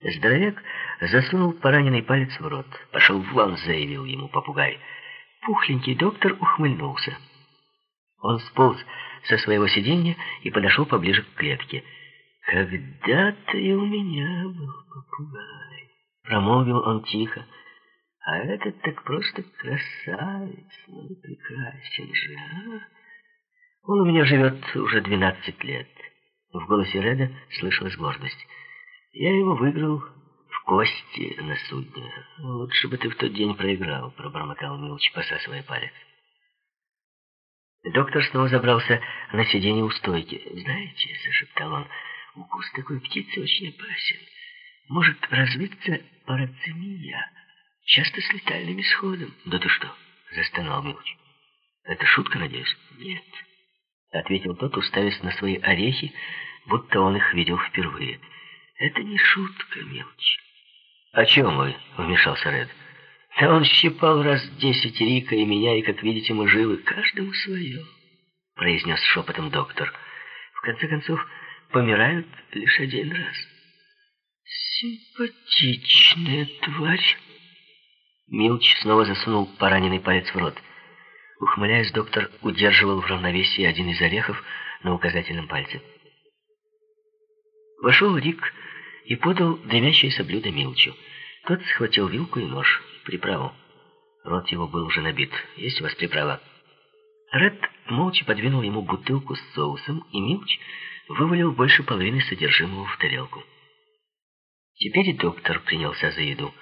Здоровяк засунул пораненный палец в рот. «Пошел вон!» — заявил ему попугай. Пухленький доктор ухмыльнулся. Он сполз со своего сиденья и подошел поближе к клетке. «Когда-то и у меня был попугай», — промолвил он тихо. «А этот так просто красавец, ну прекрасен же, а? Он у меня живет уже двенадцать лет». В голосе Реда слышалась гордость. «Я его выиграл в кости на судне. Лучше бы ты в тот день проиграл», — пробормотал Милч, посасывая палец. Доктор снова забрался на сиденье у стойки. «Знаете», — зашептал он, — «укус такой птицы очень опасен. Может развиться парацемия, часто с летальным исходом». «Да ты что?» — застонал Милч. «Это шутка, надеюсь?» «Нет», — ответил тот, уставясь на свои орехи, будто он их видел впервые. «Это не шутка, Милч». «О чем вы?» — вмешался Ред. Да он щипал раз десять Рика и меня, и, как видите, мы живы. Каждому свое, — произнес шепотом доктор. В конце концов, помирают лишь один раз. Симпатичная тварь. Милч снова засунул пораненный палец в рот. Ухмыляясь, доктор удерживал в равновесии один из орехов на указательном пальце. Вошел Рик и подал дымящееся блюдо Милчу. Тот схватил вилку и нож приправу. Рот его был уже набит. Есть у вас приправа? Ред молча подвинул ему бутылку с соусом, и Милч вывалил больше половины содержимого в тарелку. Теперь доктор принялся за еду.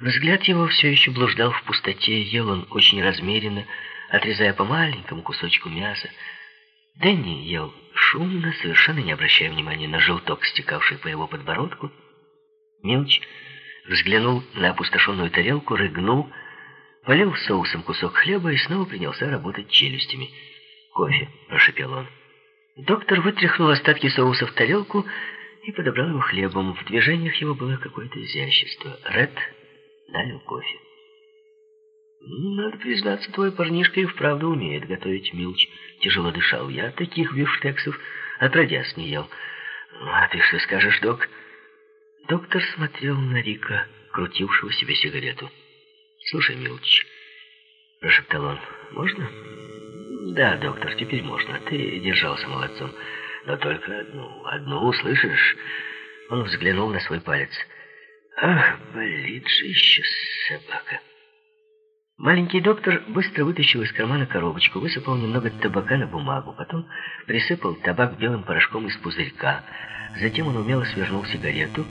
Взгляд его все еще блуждал в пустоте, ел он очень размеренно, отрезая по маленькому кусочку мяса. Дэнни ел шумно, совершенно не обращая внимания на желток, стекавший по его подбородку. Милч взглянул на опустошенную тарелку, рыгнул, полил соусом кусок хлеба и снова принялся работать челюстями. «Кофе», — прошепел он. Доктор вытряхнул остатки соуса в тарелку и подобрал его хлебом. В движениях его было какое-то изящество. Ред налил кофе. «Надо признаться, твой парнишка и вправду умеет готовить, Милч», — тяжело дышал. «Я таких бифштексов отродясь не ел». «А ты что скажешь, док?» Доктор смотрел на Рика, крутившего себе сигарету. «Слушай, Милч», — прошептал он, — «можно?» «Да, доктор, теперь можно. Ты держался молодцом. Но только одну, одну, слышишь?» Он взглянул на свой палец. «Ах, болит же еще собака!» Маленький доктор быстро вытащил из кармана коробочку, высыпал немного табака на бумагу, потом присыпал табак белым порошком из пузырька. Затем он умело свернул сигарету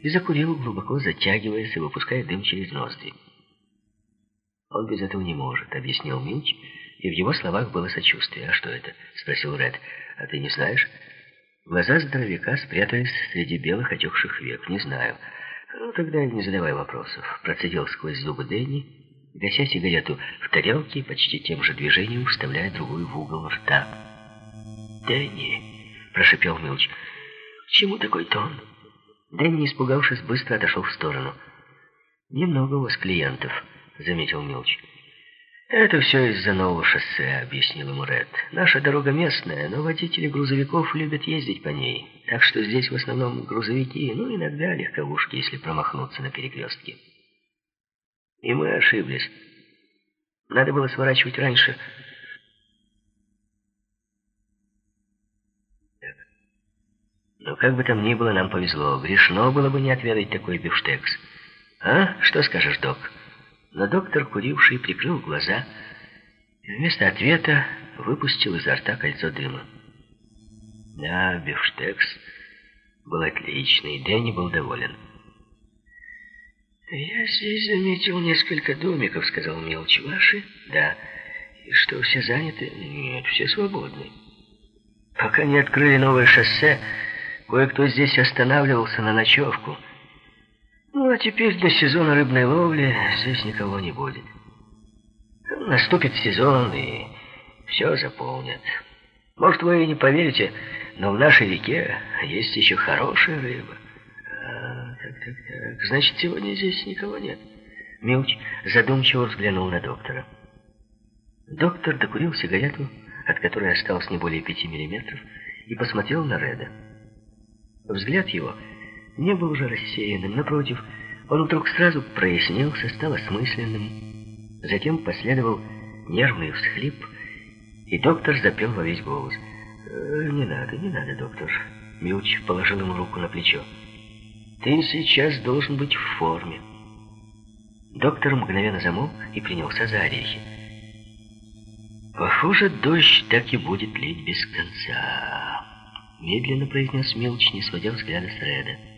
и закурил, глубоко затягиваясь и выпуская дым через ноздри. «Он без этого не может», — объяснил Милч, и в его словах было сочувствие. «А что это?» — спросил Ред. «А ты не знаешь?» Глаза здоровяка спрятались среди белых отекших век. «Не знаю». «Ну, тогда не задавай вопросов», — процедил сквозь зубы Дэнни, гася сигарету в тарелке почти тем же движением вставляя другую в угол рта. «Дэнни», — прошипел Милч, — «к чему такой тон?» Дэнни, испугавшись, быстро отошел в сторону. «Немного у вас клиентов», — заметил Милч. «Это все из-за нового шоссе», — объяснил ему Ред. «Наша дорога местная, но водители грузовиков любят ездить по ней. Так что здесь в основном грузовики, ну, иногда легковушки, если промахнуться на перекрестке». И мы ошиблись. Надо было сворачивать раньше. Но как бы там ни было, нам повезло. Грешно было бы не отведать такой бифштекс. А? Что скажешь, док? Но доктор, куривший, прикрыл глаза и вместо ответа выпустил изо рта кольцо дыма. Да, бифштекс был отличный, Дэнни был доволен. «Я здесь заметил несколько домиков», — сказал Мелчи. «Ваши?» «Да». «И что, все заняты?» «Нет, все свободны». «Пока не открыли новое шоссе, Кое-кто здесь останавливался на ночевку. Ну, а теперь до сезона рыбной ловли здесь никого не будет. Наступит сезон, и все заполнят. Может, вы и не поверите, но в нашей реке есть еще хорошая рыба. Так, так, так. Значит, сегодня здесь никого нет. Милч задумчиво взглянул на доктора. Доктор докурил сигарету, от которой осталось не более пяти миллиметров, и посмотрел на Реда. Взгляд его не был уже рассеянным. Напротив, он вдруг сразу прояснился, стал осмысленным. Затем последовал нервный всхлип, и доктор запел во весь голос. «Э, «Не надо, не надо, доктор». Милч положил ему руку на плечо. «Ты сейчас должен быть в форме». Доктор мгновенно замолк и принялся за орехи. «Похоже, дождь так и будет лить без конца», — медленно произнес Милч, не сводя взгляда с Реда.